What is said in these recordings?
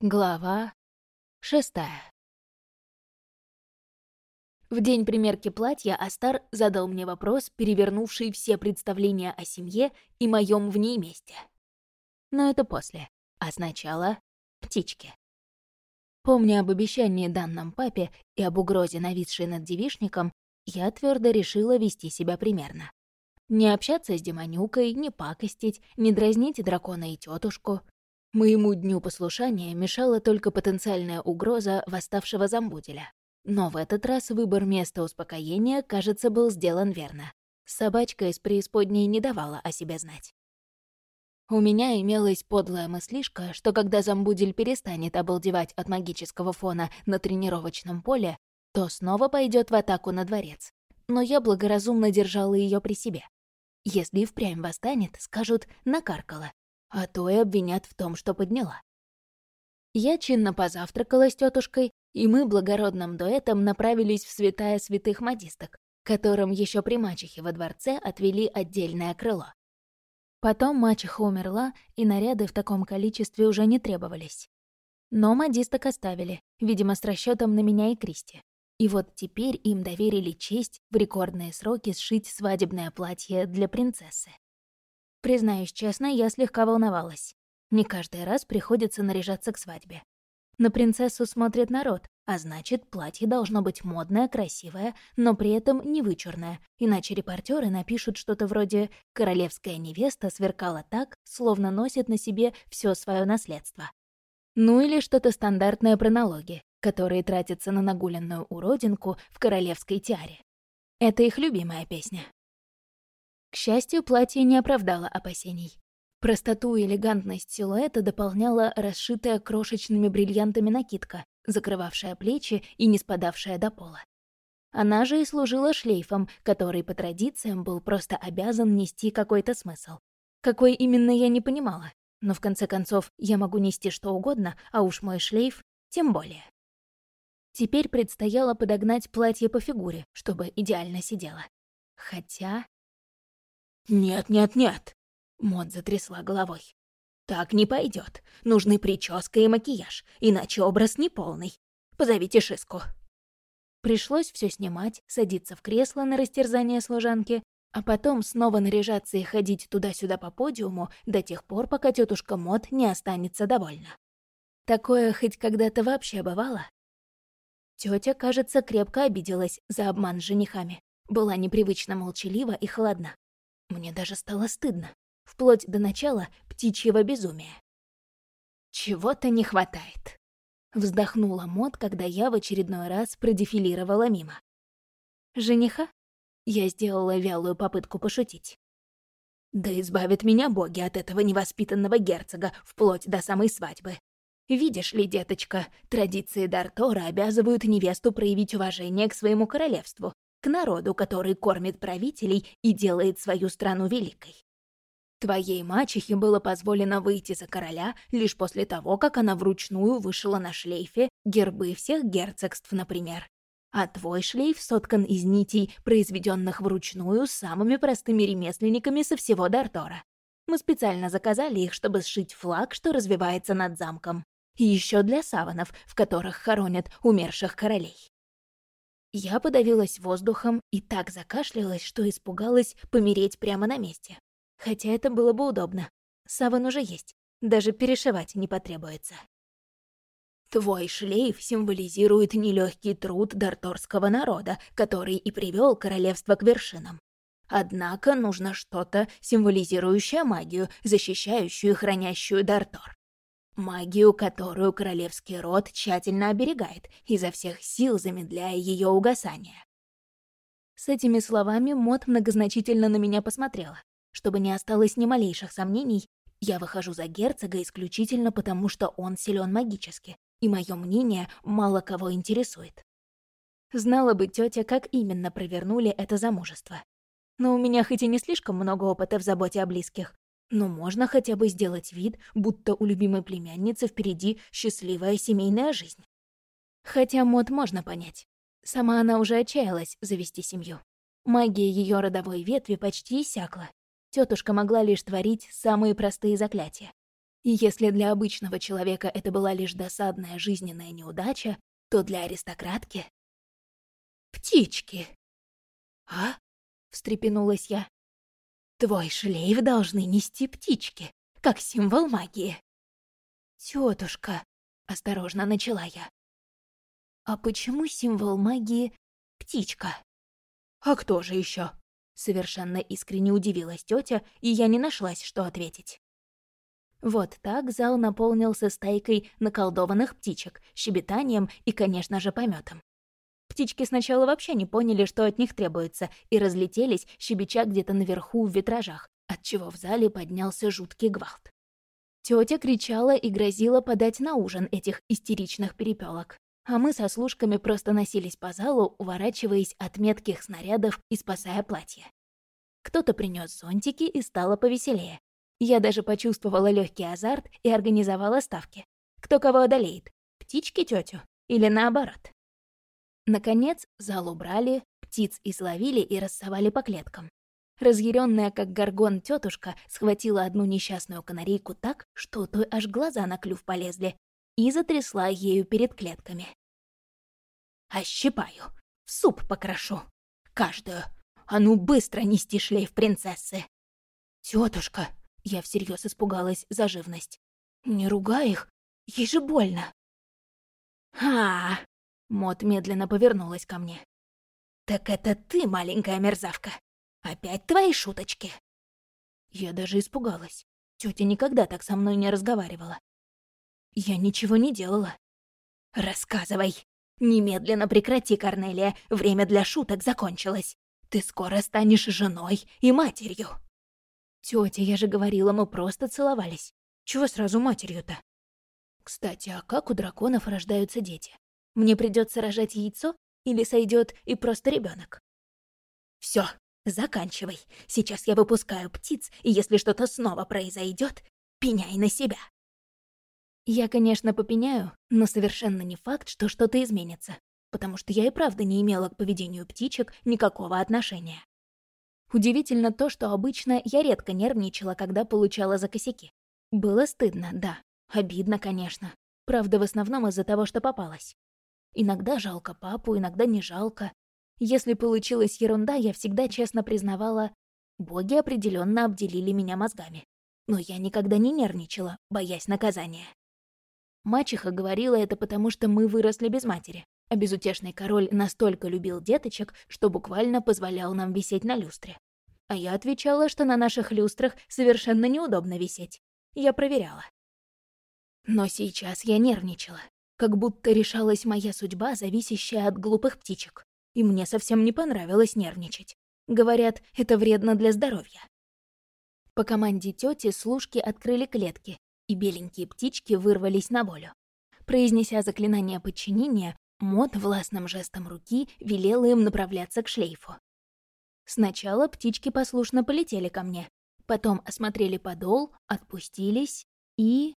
Глава шестая. В день примерки платья Астар задал мне вопрос, перевернувший все представления о семье и моем в ней месте. Но это после. А сначала — птички. Помня об обещании данном папе и об угрозе, нависшей над девишником, я твердо решила вести себя примерно. Не общаться с демонюкой, не пакостить, не дразнить дракона и тетушку, Моему дню послушания мешала только потенциальная угроза восставшего замбуделя. Но в этот раз выбор места успокоения, кажется, был сделан верно. Собачка из преисподней не давала о себе знать. У меня имелась подлая мыслишка, что когда замбудель перестанет обалдевать от магического фона на тренировочном поле, то снова пойдет в атаку на дворец. Но я благоразумно держала ее при себе. Если и впрямь восстанет, скажут «накаркала», а то и обвинят в том, что подняла. Я чинно позавтракала с тетушкой, и мы благородным дуэтом направились в святая святых модисток, которым еще при мачехе во дворце отвели отдельное крыло. Потом мачеха умерла, и наряды в таком количестве уже не требовались. Но модисток оставили, видимо, с расчетом на меня и Кристи. И вот теперь им доверили честь в рекордные сроки сшить свадебное платье для принцессы. Признаюсь честно, я слегка волновалась. Не каждый раз приходится наряжаться к свадьбе. На принцессу смотрит народ, а значит, платье должно быть модное, красивое, но при этом не вычурное, иначе репортеры напишут что-то вроде «королевская невеста сверкала так, словно носит на себе все свое наследство». Ну или что-то стандартное про налоги, которые тратятся на нагуленную уродинку в королевской тиаре. Это их любимая песня. К счастью, платье не оправдало опасений. Простоту и элегантность силуэта дополняла расшитая крошечными бриллиантами накидка, закрывавшая плечи и не спадавшая до пола. Она же и служила шлейфом, который по традициям был просто обязан нести какой-то смысл. Какой именно я не понимала, но в конце концов я могу нести что угодно, а уж мой шлейф тем более. Теперь предстояло подогнать платье по фигуре, чтобы идеально сидело. Хотя... «Нет, нет, нет!» — Мод затрясла головой. «Так не пойдет. Нужны прическа и макияж, иначе образ неполный. Позовите Шиску». Пришлось все снимать, садиться в кресло на растерзание служанки, а потом снова наряжаться и ходить туда-сюда по подиуму до тех пор, пока тетушка Мод не останется довольна. Такое хоть когда-то вообще бывало? Тетя, кажется, крепко обиделась за обман с женихами. Была непривычно молчалива и холодна. Мне даже стало стыдно, вплоть до начала птичьего безумия. «Чего-то не хватает», — вздохнула Мот, когда я в очередной раз продефилировала мимо. «Жениха?» Я сделала вялую попытку пошутить. «Да избавит меня боги от этого невоспитанного герцога вплоть до самой свадьбы. Видишь ли, деточка, традиции Дартора обязывают невесту проявить уважение к своему королевству, к народу, который кормит правителей и делает свою страну великой. Твоей мачехе было позволено выйти за короля лишь после того, как она вручную вышила на шлейфе гербы всех герцогств, например. А твой шлейф соткан из нитей, произведенных вручную самыми простыми ремесленниками со всего Дартора. Мы специально заказали их, чтобы сшить флаг, что развивается над замком. И еще для саванов, в которых хоронят умерших королей. Я подавилась воздухом и так закашлялась, что испугалась помереть прямо на месте. Хотя это было бы удобно. Саван уже есть, даже перешивать не потребуется. Твой шлейф символизирует нелегкий труд дарторского народа, который и привел королевство к вершинам. Однако нужно что-то, символизирующее магию, защищающую и хранящую Дартор. Магию, которую королевский род тщательно оберегает, изо всех сил замедляя ее угасание. С этими словами Мот многозначительно на меня посмотрела. Чтобы не осталось ни малейших сомнений, я выхожу за герцога исключительно потому, что он силен магически, и мое мнение мало кого интересует. Знала бы тетя, как именно провернули это замужество. Но у меня хоть и не слишком много опыта в заботе о близких, но можно хотя бы сделать вид, будто у любимой племянницы впереди счастливая семейная жизнь. Хотя мод можно понять. Сама она уже отчаялась завести семью. Магия ее родовой ветви почти иссякла. Тетушка могла лишь творить самые простые заклятия. И если для обычного человека это была лишь досадная жизненная неудача, то для аристократки... «Птички!» «А?» — встрепенулась я. «Твой шлейф должны нести птички, как символ магии». «Тётушка», — осторожно начала я. «А почему символ магии — птичка?» «А кто же еще? Совершенно искренне удивилась тетя, и я не нашлась, что ответить. Вот так зал наполнился стайкой наколдованных птичек, щебетанием и, конечно же, пометом. Птички сначала вообще не поняли, что от них требуется, и разлетелись, щебеча где-то наверху в витражах, отчего в зале поднялся жуткий гвалт. Тетя кричала и грозила подать на ужин этих истеричных перепелок, а мы со служками просто носились по залу, уворачиваясь от метких снарядов и спасая платье. Кто-то принес зонтики и стало повеселее. Я даже почувствовала легкий азарт и организовала ставки. Кто кого одолеет, птички тетю или наоборот. Наконец, зал убрали, птиц изловили и рассовали по клеткам. Разъяренная, как горгон тетушка, схватила одну несчастную канарейку так, что той аж глаза на клюв полезли, и затрясла ею перед клетками. «Ощипаю, в суп покрошу. Каждую. А ну быстро нести шлейф принцессы!» Тетушка, я всерьез испугалась за живность. «Не ругай их, ей же больно!» «А, Мот медленно повернулась ко мне. «Так это ты, маленькая мерзавка! Опять твои шуточки!» Я даже испугалась. Тётя никогда так со мной не разговаривала. Я ничего не делала. «Рассказывай! Немедленно прекрати, Корнелия, время для шуток закончилось. Ты скоро станешь женой и матерью!» «Тётя, я же говорила, мы просто целовались. Чего сразу матерью-то?» «Кстати, а как у драконов рождаются дети? Мне придется рожать яйцо или сойдет и просто ребенок? Все, заканчивай. Сейчас я выпускаю птиц, и если что-то снова произойдет, пеняй на себя. Я, конечно, попеняю, но совершенно не факт, что что-то изменится, потому что я и правда не имела к поведению птичек никакого отношения. Удивительно то, что обычно я редко нервничала, когда получала за косяки. Было стыдно, да. Обидно, конечно. Правда, в основном из-за того, что попалась. Иногда жалко папу, иногда не жалко. Если получилась ерунда, я всегда честно признавала, боги определенно обделили меня мозгами. Но я никогда не нервничала, боясь наказания. Мачеха говорила это потому, что мы выросли без матери, а безутешный король настолько любил деточек, что буквально позволял нам висеть на люстре. А я отвечала, что на наших люстрах совершенно неудобно висеть. Я проверяла. Но сейчас я нервничала как будто решалась моя судьба, зависящая от глупых птичек. И мне совсем не понравилось нервничать. Говорят, это вредно для здоровья. По команде тети служки открыли клетки, и беленькие птички вырвались на волю. Произнеся заклинание подчинения, Мот властным жестом руки велела им направляться к шлейфу. Сначала птички послушно полетели ко мне, потом осмотрели подол, отпустились и...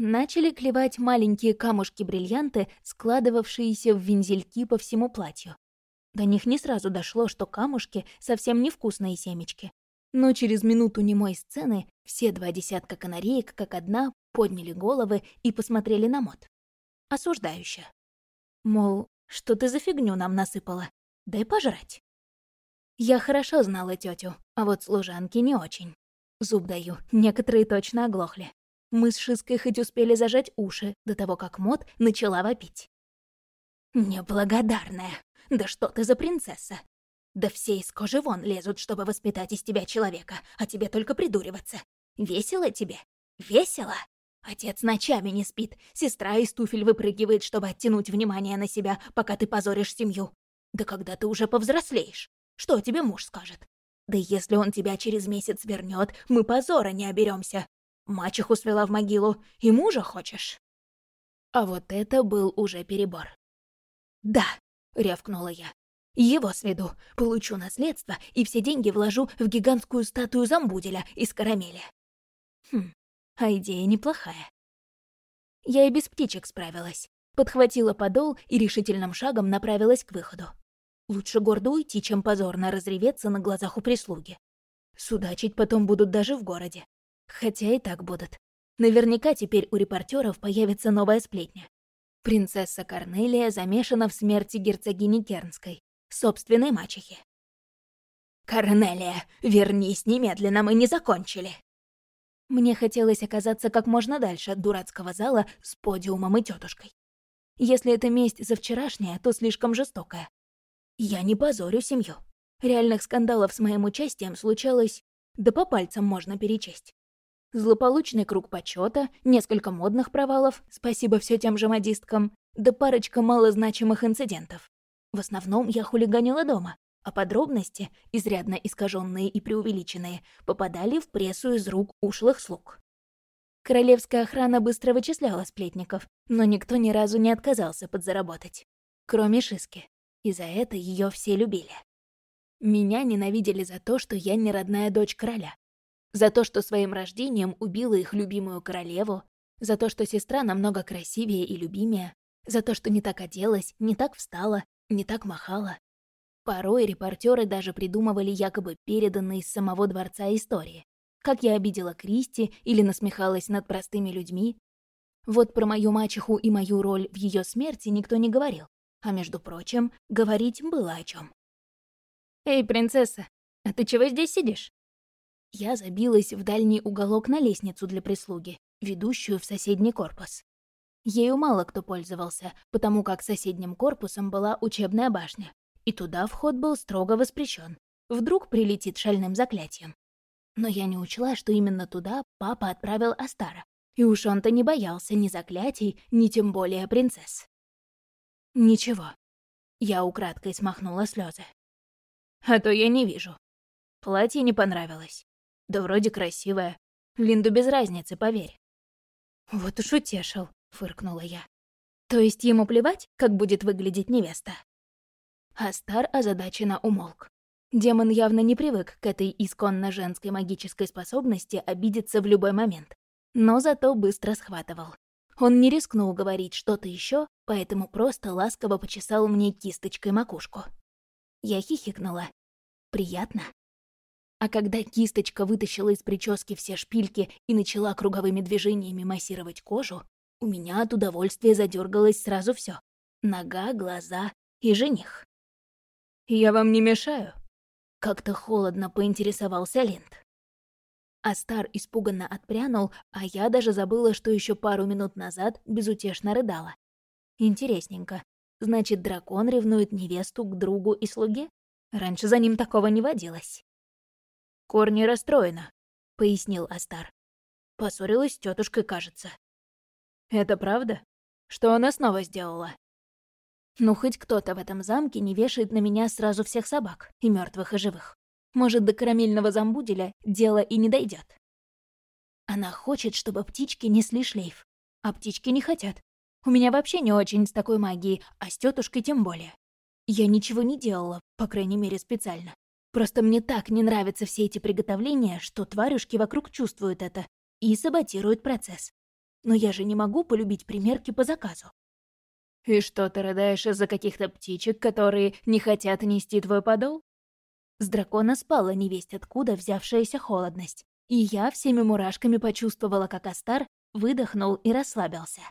Начали клевать маленькие камушки-бриллианты, складывавшиеся в вензельки по всему платью. До них не сразу дошло, что камушки совсем невкусные семечки. Но через минуту немой сцены все два десятка канареек, как одна, подняли головы и посмотрели на мод. Осуждающе. Мол, что ты за фигню нам насыпала? Дай пожрать. Я хорошо знала тетю, а вот служанки не очень. Зуб даю, некоторые точно оглохли. Мы с Шиской хоть успели зажать уши до того, как Мот начала вопить. «Неблагодарная! Да что ты за принцесса? Да все из кожи вон лезут, чтобы воспитать из тебя человека, а тебе только придуриваться. Весело тебе? Весело? Отец ночами не спит, сестра из туфель выпрыгивает, чтобы оттянуть внимание на себя, пока ты позоришь семью. Да когда ты уже повзрослеешь, что тебе муж скажет? Да если он тебя через месяц вернет, мы позора не оберемся. Мачеху свела в могилу, и мужа хочешь?» А вот это был уже перебор. «Да», — рявкнула я. «Его сведу, получу наследство и все деньги вложу в гигантскую статую Замбуделя из карамели». Хм, а идея неплохая. Я и без птичек справилась. Подхватила подол и решительным шагом направилась к выходу. Лучше гордо уйти, чем позорно разреветься на глазах у прислуги. Судачить потом будут даже в городе. Хотя и так будут. Наверняка теперь у репортеров появится новая сплетня. Принцесса Корнелия замешана в смерти герцогини Кернской, собственной мачехи. «Корнелия, вернись немедленно, мы не закончили!» Мне хотелось оказаться как можно дальше от дурацкого зала с подиумом и тетушкой. Если это месть за вчерашнее, то слишком жестокая. Я не позорю семью. Реальных скандалов с моим участием случалось... Да по пальцам можно перечесть. Злополучный круг почета, несколько модных провалов, спасибо все тем же модисткам, да парочка малозначимых инцидентов. В основном я хулиганила дома, а подробности, изрядно искаженные и преувеличенные, попадали в прессу из рук ушлых слуг. Королевская охрана быстро вычисляла сплетников, но никто ни разу не отказался подзаработать. Кроме Шиски. И за это ее все любили. Меня ненавидели за то, что я не родная дочь короля. За то, что своим рождением убила их любимую королеву. За то, что сестра намного красивее и любимее. За то, что не так оделась, не так встала, не так махала. Порой репортеры даже придумывали якобы переданные из самого дворца истории. Как я обидела Кристи или насмехалась над простыми людьми. Вот про мою мачеху и мою роль в ее смерти никто не говорил. А между прочим, говорить было о чем. «Эй, принцесса, а ты чего здесь сидишь?» Я забилась в дальний уголок на лестницу для прислуги, ведущую в соседний корпус. Ею мало кто пользовался, потому как соседним корпусом была учебная башня, и туда вход был строго воспрещен. Вдруг прилетит шальным заклятием. Но я не учла, что именно туда папа отправил Астара. И уж он-то не боялся ни заклятий, ни тем более принцесс. Ничего. Я украдкой смахнула слезы. А то я не вижу. Платье не понравилось. Да вроде красивое. Линду без разницы, поверь. Вот уж утешил, фыркнула я. То есть ему плевать, как будет выглядеть невеста? Астар озадаченно умолк. Демон явно не привык к этой исконно женской магической способности обидеться в любой момент, но зато быстро схватывал. Он не рискнул говорить что-то еще, поэтому просто ласково почесал мне кисточкой макушку. Я хихикнула. Приятно. А когда кисточка вытащила из прически все шпильки и начала круговыми движениями массировать кожу, у меня от удовольствия задергалось сразу все: Нога, глаза и жених. «Я вам не мешаю?» Как-то холодно поинтересовался Линд. Астар испуганно отпрянул, а я даже забыла, что еще пару минут назад безутешно рыдала. Интересненько. Значит, дракон ревнует невесту к другу и слуге? Раньше за ним такого не водилось. «Корни расстроена», — пояснил Астар. Поссорилась с тетушкой, кажется. «Это правда? Что она снова сделала?» Ну, хоть кто-то в этом замке не вешает на меня сразу всех собак, и мертвых, и живых. Может, до карамельного замбуделя дело и не дойдет. Она хочет, чтобы птички несли шлейф. А птички не хотят. У меня вообще не очень с такой магией, а с тетушкой тем более. Я ничего не делала, по крайней мере, специально. Просто мне так не нравятся все эти приготовления, что тварюшки вокруг чувствуют это и саботируют процесс. Но я же не могу полюбить примерки по заказу. «И что, ты рыдаешь из-за каких-то птичек, которые не хотят нести твой подол?» С дракона спала невесть откуда взявшаяся холодность, и я всеми мурашками почувствовала, как Астар выдохнул и расслабился.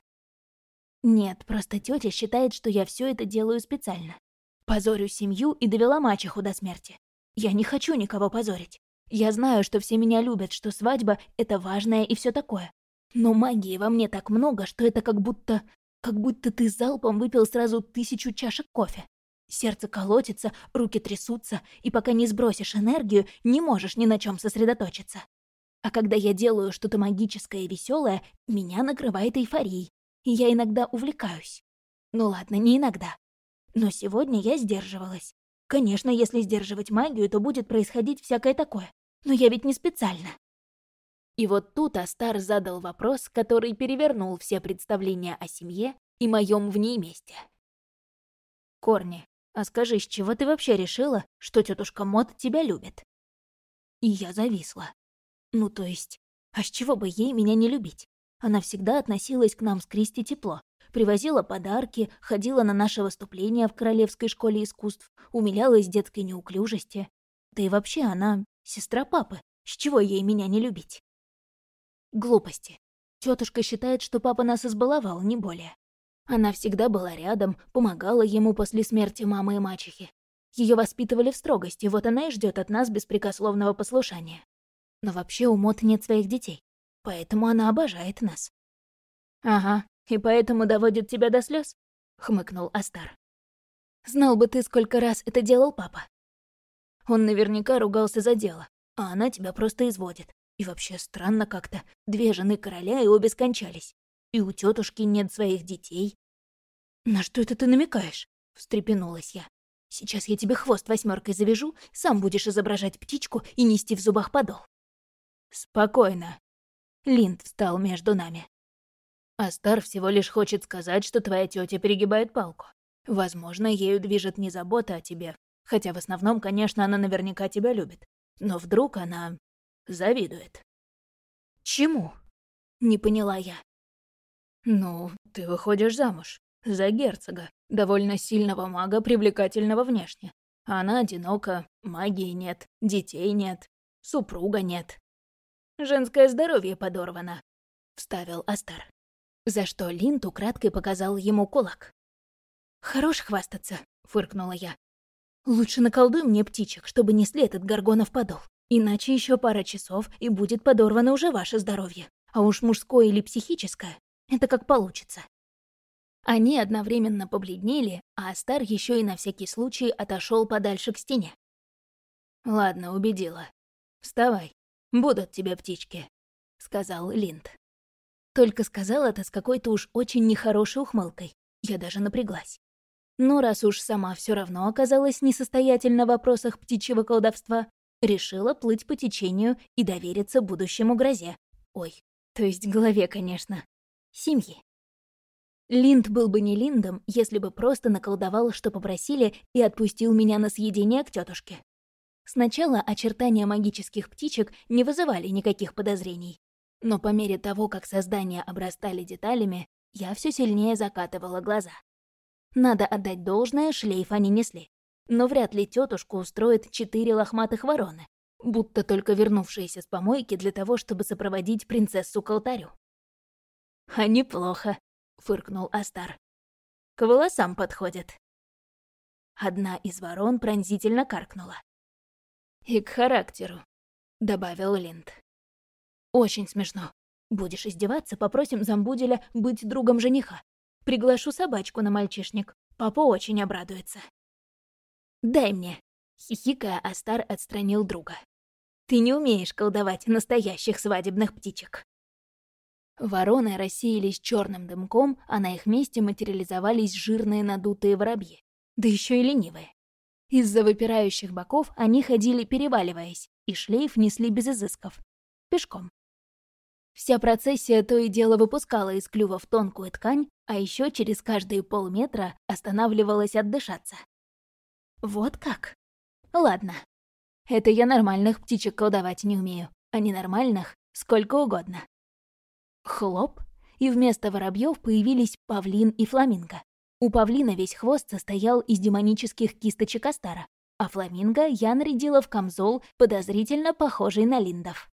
Нет, просто тетя считает, что я все это делаю специально. Позорю семью и довела мачеху до смерти. Я не хочу никого позорить. Я знаю, что все меня любят, что свадьба — это важное и все такое. Но магии во мне так много, что это как будто как будто ты залпом выпил сразу тысячу чашек кофе. Сердце колотится, руки трясутся, и пока не сбросишь энергию, не можешь ни на чем сосредоточиться. А когда я делаю что-то магическое и веселое, меня накрывает эйфорией, и я иногда увлекаюсь. Ну ладно, не иногда. Но сегодня я сдерживалась. Конечно, если сдерживать магию, то будет происходить всякое такое. Но я ведь не специально. И вот тут Астар задал вопрос, который перевернул все представления о семье и моем в ней месте. «Корни, а скажи, с чего ты вообще решила, что тетушка Мот тебя любит?» И я зависла. Ну, то есть, а с чего бы ей меня не любить? Она всегда относилась к нам с Кристи тепло, привозила подарки, ходила на наши выступления в Королевской школе искусств, умилялась детской неуклюжести. Да и вообще она сестра папы, с чего ей меня не любить? Глупости. Тетушка считает, что папа нас избаловал, не более. Она всегда была рядом, помогала ему после смерти мамы и мачехи. Ее воспитывали в строгости, вот она и ждет от нас беспрекословного послушания. Но вообще у Мот нет своих детей, поэтому она обожает нас. «Ага, и поэтому доводит тебя до слез? хмыкнул Астар. «Знал бы ты, сколько раз это делал папа. Он наверняка ругался за дело, а она тебя просто изводит. И вообще странно как-то. Две жены короля и обе скончались. И у тетушки нет своих детей. «На что это ты намекаешь?» — встрепенулась я. «Сейчас я тебе хвост восьмеркой завяжу, сам будешь изображать птичку и нести в зубах подол». «Спокойно». Линд встал между нами. Астар всего лишь хочет сказать, что твоя тетя перегибает палку. Возможно, ею движет не забота о тебе, хотя в основном, конечно, она наверняка тебя любит. Но вдруг она завидует. «Чему?» — не поняла я. «Ну, ты выходишь замуж. За герцога, довольно сильного мага, привлекательного внешне. Она одинока, магии нет, детей нет, супруга нет. Женское здоровье подорвано», — вставил Астар. За что Линд украдкой показал ему кулак. «Хорош хвастаться», — фыркнула я. «Лучше наколдуй мне птичек, чтобы несли этот горгонов подол. Иначе еще пара часов, и будет подорвано уже ваше здоровье. А уж мужское или психическое — это как получится». Они одновременно побледнели, а Астар еще и на всякий случай отошел подальше к стене. «Ладно, убедила. Вставай, будут тебе птички», — сказал Линд. Только сказал это с какой-то уж очень нехорошей ухмылкой. Я даже напряглась. Но раз уж сама все равно оказалась несостоятельна в вопросах птичьего колдовства, решила плыть по течению и довериться будущему грозе. Ой, то есть голове, конечно. Семьи. Линд был бы не Линдом, если бы просто наколдовал, что попросили, и отпустил меня на съедение к тетушке. Сначала очертания магических птичек не вызывали никаких подозрений. Но по мере того, как создания обрастали деталями, я все сильнее закатывала глаза. Надо отдать должное, шлейф они несли. Но вряд ли тетушку устроит четыре лохматых вороны, будто только вернувшиеся с помойки для того, чтобы сопроводить принцессу к алтарю. «А неплохо», — фыркнул Астар. «К волосам подходит». Одна из ворон пронзительно каркнула. «И к характеру», — добавил Линд. «Очень смешно. Будешь издеваться, попросим Замбуделя быть другом жениха. Приглашу собачку на мальчишник. Папа очень обрадуется». «Дай мне», — хихикая, Астар отстранил друга. «Ты не умеешь колдовать настоящих свадебных птичек». Вороны рассеялись черным дымком, а на их месте материализовались жирные надутые воробьи. Да еще и ленивые. Из-за выпирающих боков они ходили переваливаясь, и шлейф несли без изысков. Пешком. Вся процессия то и дело выпускала из клювов тонкую ткань, а еще через каждые полметра останавливалась отдышаться. Вот как? Ладно. Это я нормальных птичек колдовать не умею, а ненормальных сколько угодно. Хлоп, и вместо воробьев появились павлин и фламинго. У павлина весь хвост состоял из демонических кисточек Астара, а фламинго я нарядила в камзол, подозрительно похожий на линдов.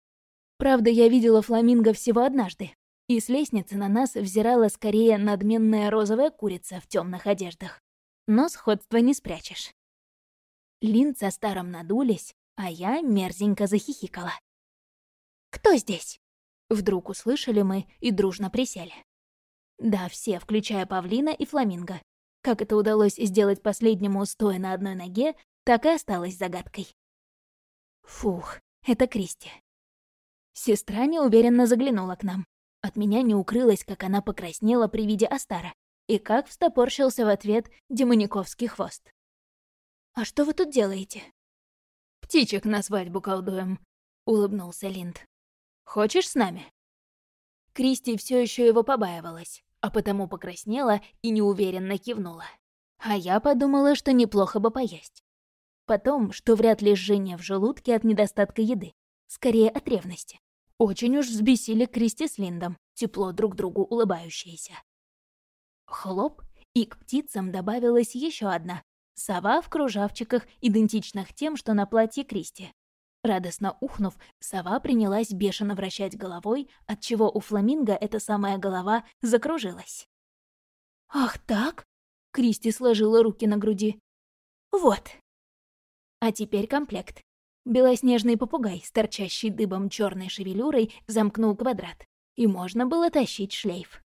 Правда, я видела фламинго всего однажды, и с лестницы на нас взирала скорее надменная розовая курица в темных одеждах. Но сходство не спрячешь. Линд со старым надулись, а я мерзенько захихикала. «Кто здесь?» Вдруг услышали мы и дружно присели. Да, все, включая Павлина и Фламинго. Как это удалось сделать последнему, стоя на одной ноге, так и осталось загадкой. Фух, это Кристи. Сестра неуверенно заглянула к нам. От меня не укрылось, как она покраснела при виде Астара, и как встопорщился в ответ демониковский хвост. «А что вы тут делаете?» «Птичек на свадьбу колдуем», — улыбнулся Линд. Хочешь с нами?» Кристи все еще его побаивалась, а потому покраснела и неуверенно кивнула. А я подумала, что неплохо бы поесть. Потом, что вряд ли жжение в желудке от недостатка еды, скорее от ревности. Очень уж взбесили Кристи с Линдом, тепло друг другу улыбающиеся. Хлоп, и к птицам добавилась еще одна. Сова в кружавчиках, идентичных тем, что на платье Кристи. Радостно ухнув, сова принялась бешено вращать головой, отчего у фламинго эта самая голова закружилась. «Ах так?» — Кристи сложила руки на груди. «Вот». А теперь комплект. Белоснежный попугай с торчащей дыбом черной шевелюрой замкнул квадрат, и можно было тащить шлейф.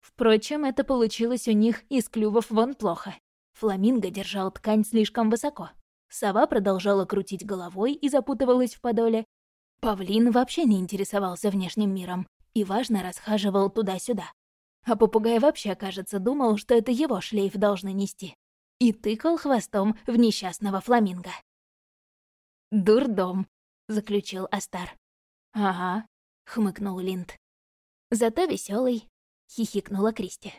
Впрочем, это получилось у них из клювов вон плохо. Фламинго держал ткань слишком высоко. Сова продолжала крутить головой и запутывалась в подоле. Павлин вообще не интересовался внешним миром и важно расхаживал туда-сюда. А попугай вообще, кажется, думал, что это его шлейф должны нести. И тыкал хвостом в несчастного фламинго. «Дурдом», — заключил Астар. «Ага», — хмыкнул Линд. «Зато веселый, хихикнула Кристи.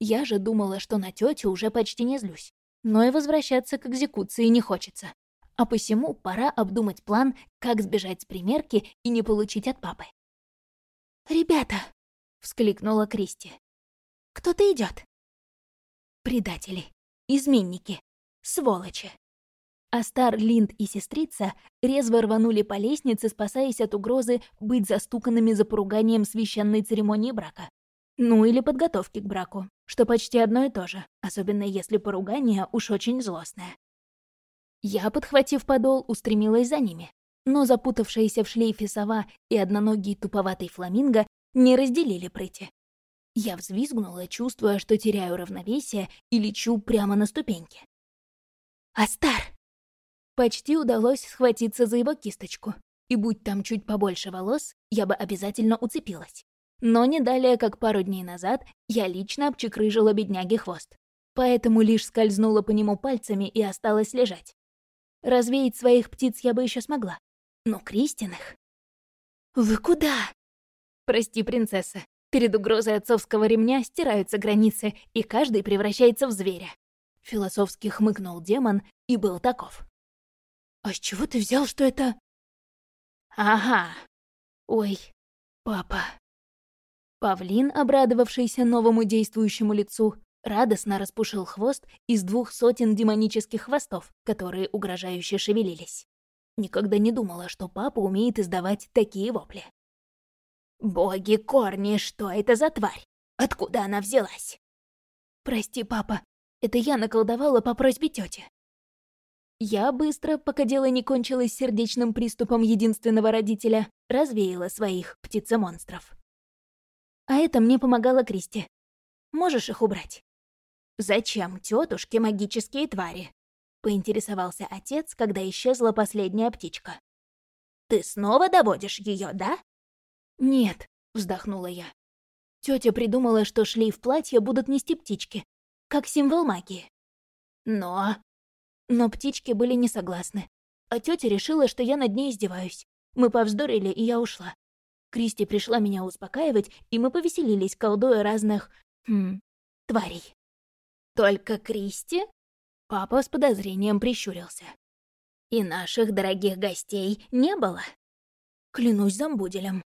Я же думала, что на тетю уже почти не злюсь, но и возвращаться к экзекуции не хочется. А посему пора обдумать план, как сбежать с примерки и не получить от папы. «Ребята!» — вскликнула Кристи. «Кто-то идет. Предатели, изменники, сволочи. Астар, Линд и сестрица резво рванули по лестнице, спасаясь от угрозы быть застуканными за поруганием священной церемонии брака. Ну или подготовки к браку, что почти одно и то же, особенно если поругание уж очень злостное. Я, подхватив подол, устремилась за ними, но запутавшаяся в шлейфе сова и одноногий туповатый фламинго не разделили прыти. Я взвизгнула, чувствуя, что теряю равновесие и лечу прямо на ступеньки. «Астар!» Почти удалось схватиться за его кисточку, и будь там чуть побольше волос, я бы обязательно уцепилась. Но не далее, как пару дней назад, я лично обчекрыжила бедняге хвост. Поэтому лишь скользнула по нему пальцами и осталась лежать. Развеять своих птиц я бы еще смогла, но Кристиных... «Вы куда?» «Прости, принцесса, перед угрозой отцовского ремня стираются границы, и каждый превращается в зверя». Философски хмыкнул демон и был таков. «А с чего ты взял, что это...» «Ага. Ой, папа». Павлин, обрадовавшийся новому действующему лицу, радостно распушил хвост из двух сотен демонических хвостов, которые угрожающе шевелились. Никогда не думала, что папа умеет издавать такие вопли. «Боги корни, что это за тварь? Откуда она взялась?» «Прости, папа, это я наколдовала по просьбе тети. Я быстро, пока дело не кончилось сердечным приступом единственного родителя, развеяла своих птицемонстров. А это мне помогала Кристи. Можешь их убрать? «Зачем тетушке магические твари?» — поинтересовался отец, когда исчезла последняя птичка. «Ты снова доводишь ее, да?» «Нет», — вздохнула я. Тетя придумала, что шлейф платья будут нести птички, как символ магии. Но но птички были не согласны. А тетя решила, что я над ней издеваюсь. Мы повздорили, и я ушла. Кристи пришла меня успокаивать, и мы повеселились, колдуя разных... Хм... тварей. «Только Кристи?» Папа с подозрением прищурился. «И наших дорогих гостей не было?» Клянусь замбуделем.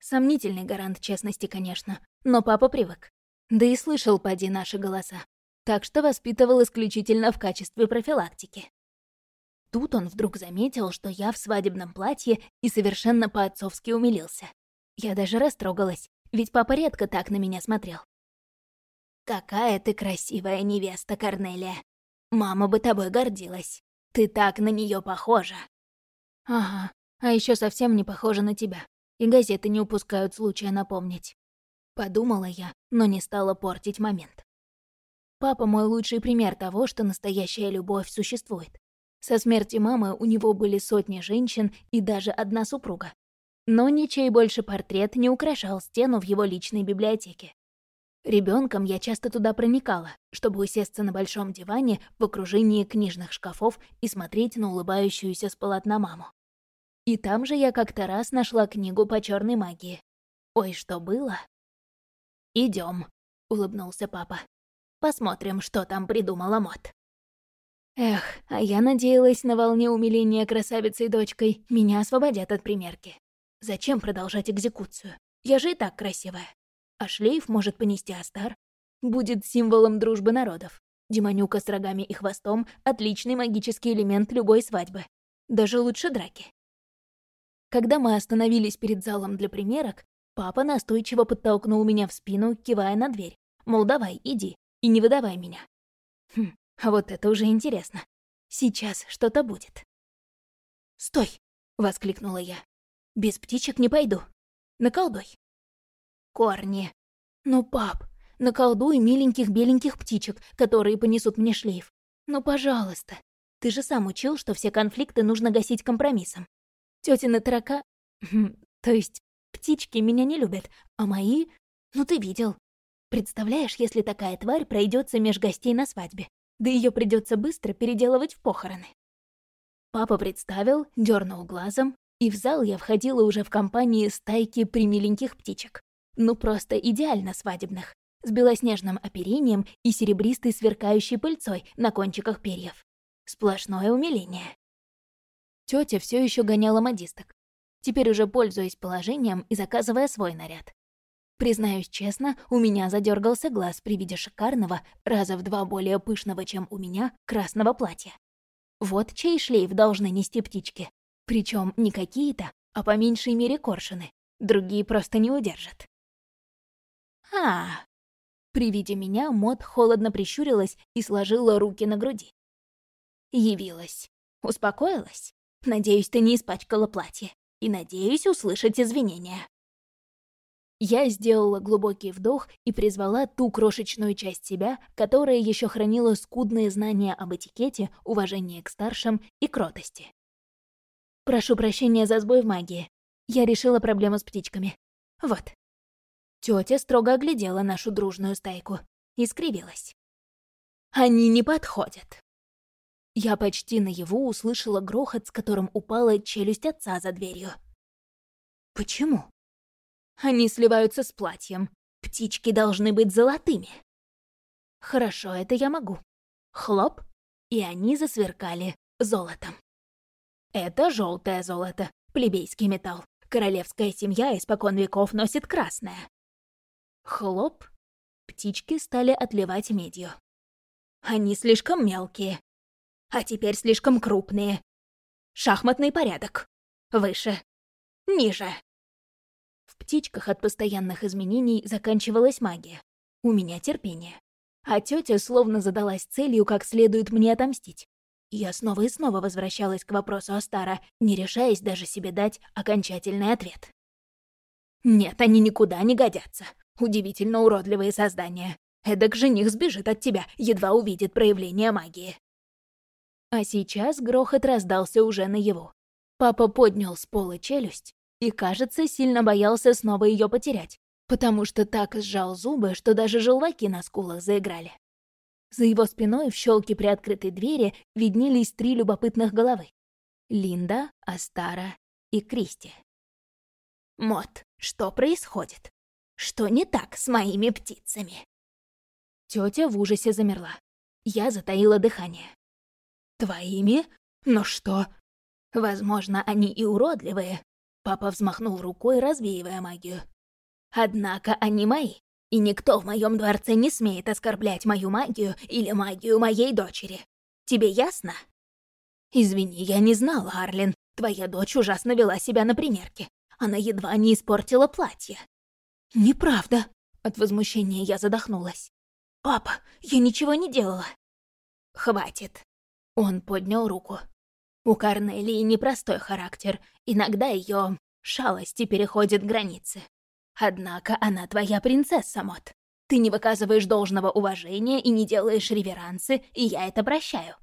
Сомнительный гарант честности, конечно, но папа привык. Да и слышал, поди, наши голоса так что воспитывал исключительно в качестве профилактики. Тут он вдруг заметил, что я в свадебном платье и совершенно по-отцовски умилился. Я даже растрогалась, ведь папа редко так на меня смотрел. «Какая ты красивая невеста, Корнелия! Мама бы тобой гордилась. Ты так на нее похожа!» «Ага, а еще совсем не похожа на тебя, и газеты не упускают случая напомнить». Подумала я, но не стала портить момент. Папа мой лучший пример того, что настоящая любовь существует. Со смерти мамы у него были сотни женщин и даже одна супруга. Но ничей больше портрет не украшал стену в его личной библиотеке. Ребенком я часто туда проникала, чтобы усесться на большом диване в окружении книжных шкафов и смотреть на улыбающуюся с полотна маму. И там же я как-то раз нашла книгу по черной магии. Ой, что было? Идем, улыбнулся папа. Посмотрим, что там придумала Мот. Эх, а я надеялась на волне умиления красавицей дочкой меня освободят от примерки. Зачем продолжать экзекуцию? Я же и так красивая. А шлейф может понести Астар. Будет символом дружбы народов. Демонюка с рогами и хвостом — отличный магический элемент любой свадьбы. Даже лучше драки. Когда мы остановились перед залом для примерок, папа настойчиво подтолкнул меня в спину, кивая на дверь. Мол, давай, иди, и не выдавай меня. Хм, а вот это уже интересно. Сейчас что-то будет. «Стой!» — воскликнула я. «Без птичек не пойду. Наколдуй». «Корни». «Ну, пап, наколдуй миленьких беленьких птичек, которые понесут мне шлейф. Ну, пожалуйста. Ты же сам учил, что все конфликты нужно гасить компромиссом. Тётины тарака... Хм, то есть птички меня не любят, а мои... Ну, ты видел. Представляешь, если такая тварь пройдется меж гостей на свадьбе? Да ее придется быстро переделывать в похороны. Папа представил, дернул глазом, и в зал я входила уже в компании стайки примиленьких птичек. Ну просто идеально свадебных, с белоснежным оперением и серебристой сверкающей пыльцой на кончиках перьев. Сплошное умиление. Тетя все еще гоняла модисток, теперь уже пользуясь положением и заказывая свой наряд. Признаюсь честно, у меня задергался глаз при виде шикарного, раза в два более пышного, чем у меня, красного платья. Вот чей шлейф должны нести птички. Причем не какие-то, а по меньшей мере коршины. Другие просто не удержат. А, При виде меня Мод холодно прищурилась и сложила руки на груди. Явилась. Успокоилась? Надеюсь, ты не испачкала платье. И надеюсь услышать извинения. Я сделала глубокий вдох и призвала ту крошечную часть себя, которая еще хранила скудные знания об этикете, уважении к старшим и кротости. «Прошу прощения за сбой в магии. Я решила проблему с птичками. Вот». Тетя строго оглядела нашу дружную стайку и скривилась. «Они не подходят». Я почти наяву услышала грохот, с которым упала челюсть отца за дверью. «Почему?» Они сливаются с платьем. Птички должны быть золотыми. Хорошо, это я могу. Хлоп, и они засверкали золотом. Это желтое золото, плебейский металл. Королевская семья испокон веков носит красное. Хлоп, птички стали отливать медью. Они слишком мелкие, а теперь слишком крупные. Шахматный порядок. Выше. Ниже. Птичках от постоянных изменений заканчивалась магия. У меня терпение. А тетя словно задалась целью, как следует мне отомстить. Я снова и снова возвращалась к вопросу о Стара, не решаясь даже себе дать окончательный ответ. «Нет, они никуда не годятся. Удивительно уродливые создания. Эдак жених сбежит от тебя, едва увидит проявление магии». А сейчас грохот раздался уже на его. Папа поднял с пола челюсть, и, кажется, сильно боялся снова ее потерять, потому что так сжал зубы, что даже желваки на скулах заиграли. За его спиной в щелке приоткрытой двери виднелись три любопытных головы. Линда, Астара и Кристи. «Мот, что происходит? Что не так с моими птицами?» Тетя в ужасе замерла. Я затаила дыхание. «Твоими? Ну что? Возможно, они и уродливые, Папа взмахнул рукой, развеивая магию. «Однако они мои, и никто в моем дворце не смеет оскорблять мою магию или магию моей дочери. Тебе ясно?» «Извини, я не знала, Арлин. Твоя дочь ужасно вела себя на примерке. Она едва не испортила платье». «Неправда», — от возмущения я задохнулась. «Папа, я ничего не делала». «Хватит». Он поднял руку. У Корнелии непростой характер, иногда ее шалости переходят границы. Однако она твоя принцесса, Мот. Ты не выказываешь должного уважения и не делаешь реверансы, и я это прощаю.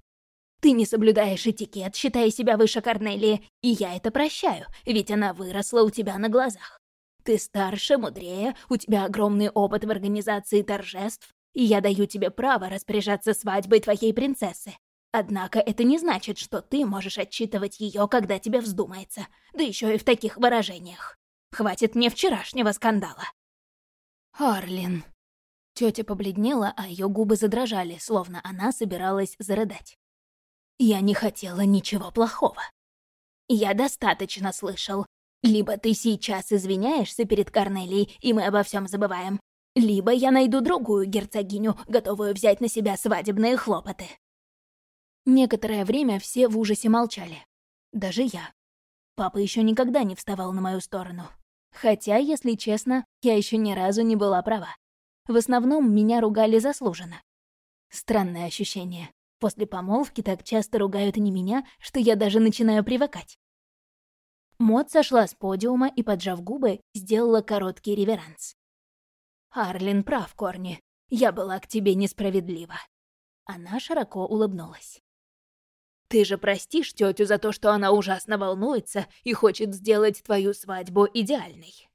Ты не соблюдаешь этикет, считая себя выше Корнелии, и я это прощаю, ведь она выросла у тебя на глазах. Ты старше, мудрее, у тебя огромный опыт в организации торжеств, и я даю тебе право распоряжаться свадьбой твоей принцессы. Однако это не значит, что ты можешь отчитывать ее, когда тебе вздумается, да еще и в таких выражениях. Хватит мне вчерашнего скандала. Арлин. Тетя побледнела, а ее губы задрожали, словно она собиралась зарыдать. Я не хотела ничего плохого. Я достаточно слышал. Либо ты сейчас извиняешься перед Корнелией, и мы обо всем забываем, либо я найду другую герцогиню, готовую взять на себя свадебные хлопоты. Некоторое время все в ужасе молчали. Даже я. Папа еще никогда не вставал на мою сторону. Хотя, если честно, я еще ни разу не была права. В основном меня ругали заслуженно. Странное ощущение. После помолвки так часто ругают не меня, что я даже начинаю привыкать. Мод сошла с подиума и, поджав губы, сделала короткий реверанс. «Арлин прав, Корни. Я была к тебе несправедлива». Она широко улыбнулась. «Ты же простишь тетю за то, что она ужасно волнуется и хочет сделать твою свадьбу идеальной».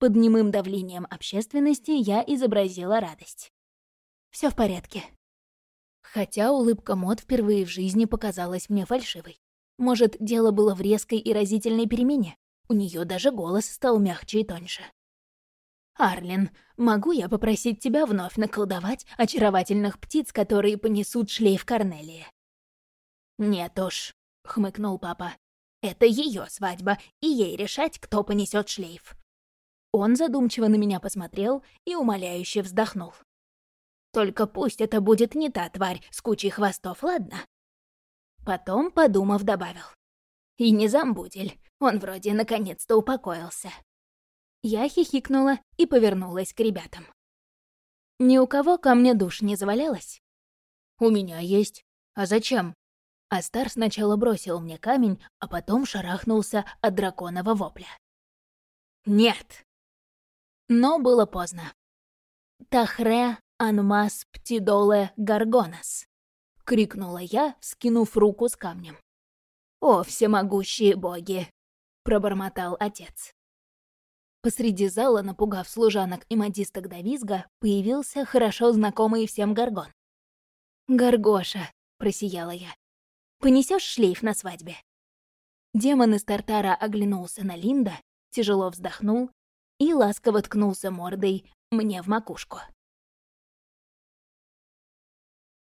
Под немым давлением общественности я изобразила радость. Все в порядке. Хотя улыбка Мод впервые в жизни показалась мне фальшивой. Может, дело было в резкой и разительной перемене? У нее даже голос стал мягче и тоньше. «Арлин, могу я попросить тебя вновь наколдовать очаровательных птиц, которые понесут шлейф Корнелии?» «Нет уж», — хмыкнул папа. «Это ее свадьба, и ей решать, кто понесет шлейф». Он задумчиво на меня посмотрел и умоляюще вздохнул. «Только пусть это будет не та тварь с кучей хвостов, ладно?» Потом, подумав, добавил. «И не замбудель, он вроде наконец-то упокоился». Я хихикнула и повернулась к ребятам. «Ни у кого ко мне душ не завалялось?» «У меня есть. А зачем?» Астар сначала бросил мне камень, а потом шарахнулся от драконового вопля. «Нет!» Но было поздно. «Тахре анмас птидоле гаргонас!» — крикнула я, скинув руку с камнем. «О, всемогущие боги!» — пробормотал отец. Посреди зала, напугав служанок и модисток до визга, появился хорошо знакомый всем Гаргон. «Гаргоша!» — просияла я. Понесешь шлейф на свадьбе?» Демон из Тартара оглянулся на Линда, тяжело вздохнул и ласково ткнулся мордой мне в макушку.